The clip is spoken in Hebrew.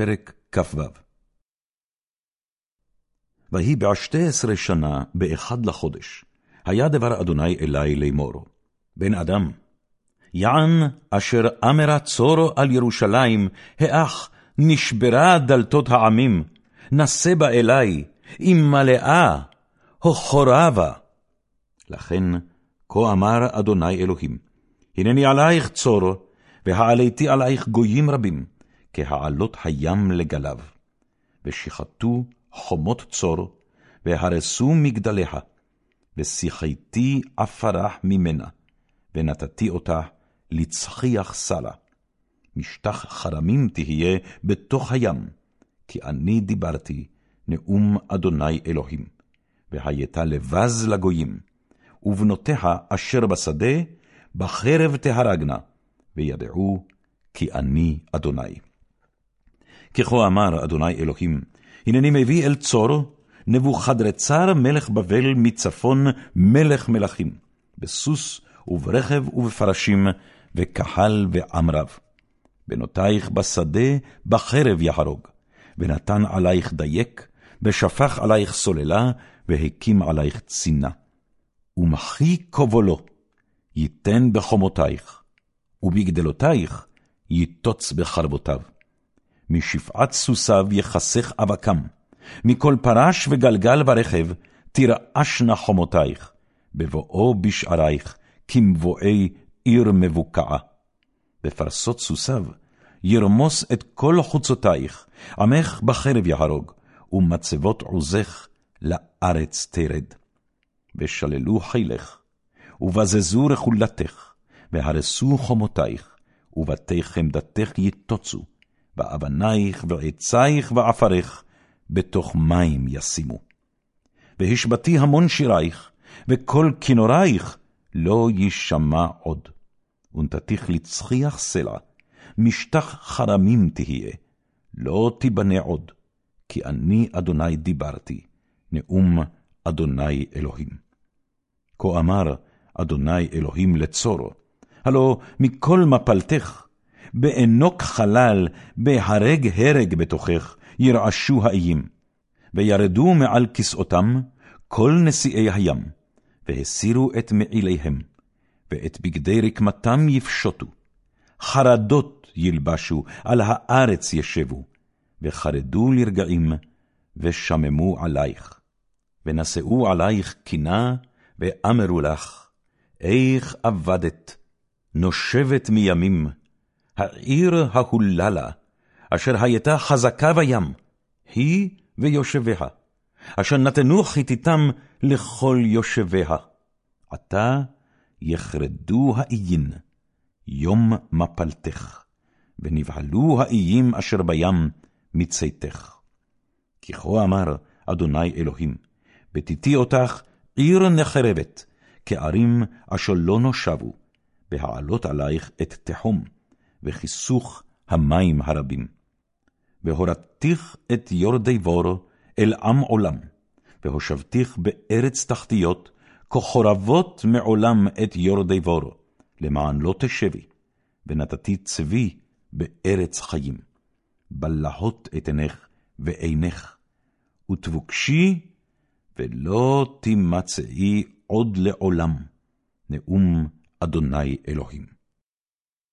פרק כ"ו ויהי בעשתי עשרה שנה, באחד לחודש, היה דבר אדוני אלי לאמור, בן אדם, יען אשר אמרה צור על ירושלים, האח, נשברה דלתות העמים, נשא בה אלי, אם מלאה, הוכרה בה. לכן, כה אמר אדוני אלוהים, הנני עלייך צור, והעליתי עלייך גויים רבים, כהעלות הים לגליו. ושיחתו חומות צור, והרסו מגדליה, ושיחתי עפרה ממנה, ונתתי אותה לצחיח סלה. משטח חרמים תהיה בתוך הים, כי אני דיברתי נאום אדוני אלוהים. והייתה לבז לגויים, ובנותיה אשר בשדה, בחרב תהרגנה, וידעו כי אני אדוני. ככה אמר אדוני אלוהים, הנני מביא אל צור, נבוכדרצר מלך בבל מצפון מלך מלכים, בסוס וברכב ובפרשים, וכחל ועם רב. בנותייך בשדה בחרב יהרוג, ונתן עלייך דייק, ושפך עלייך סוללה, והקים עלייך צינה. ומחי כבולו, ייתן בחומותייך, ובגדלותייך ייטוץ בחרבותיו. משפעת סוסיו יחסך אבקם, מכל פרש וגלגל ברכב תרעשנה חומותייך, בבואו בשערייך, כמבואי עיר מבוקעה. בפרסות סוסיו ירמוס את כל חוצותייך, עמך בחרב יהרוג, ומצבות עוזך לארץ תרד. ושללו חילך, ובזזו רכולתך, והרסו חומותייך, ובתי חמדתך יטוצו, באבנייך ועצייך ועפרך, בתוך מים ישימו. והשבתי המון שירייך, וכל כינורייך לא יישמע עוד. ונתתיך לצחיח סלע, משטח חרמים תהיה, לא תיבנה עוד, כי אני אדוני דיברתי, נאום אדוני אלוהים. כה אמר אדוני אלוהים לצורו, הלא מכל מפלתך, באנוק חלל, בהרג הרג בתוכך, ירעשו האיים, וירדו מעל כסאותם כל נשיאי הים, והסירו את מעיליהם, ואת בגדי רקמתם יפשוטו, חרדות ילבשו, על הארץ ישבו, וחרדו לרגעים, ושממו עלייך. ונשאו עלייך קינה, ואמרו לך, איך אבדת, נושבת מימים, העיר ההוללה, אשר הייתה חזקה בים, היא ויושביה, אשר נתנו חיתיתם לכל יושביה. עתה יחרדו האיין, יום מפלתך, ונבהלו האיים אשר בים מצאתך. כי כה אמר אדוני אלוהים, ותיתי אותך עיר נחרבת, כערים אשר לא נושבו, בהעלות עלייך את תחום, וכיסוך המים הרבים. והורדתיך את יורדי בור אל עם עולם, והושבתיך בארץ תחתיות, כחורבות מעולם את יורדי בור, למען לא תשבי, ונתתי צבי בארץ חיים. בלהות אתנך ועינך, ותבוקשי, ולא תימצאי עוד לעולם, נאום אדוני אלוהים.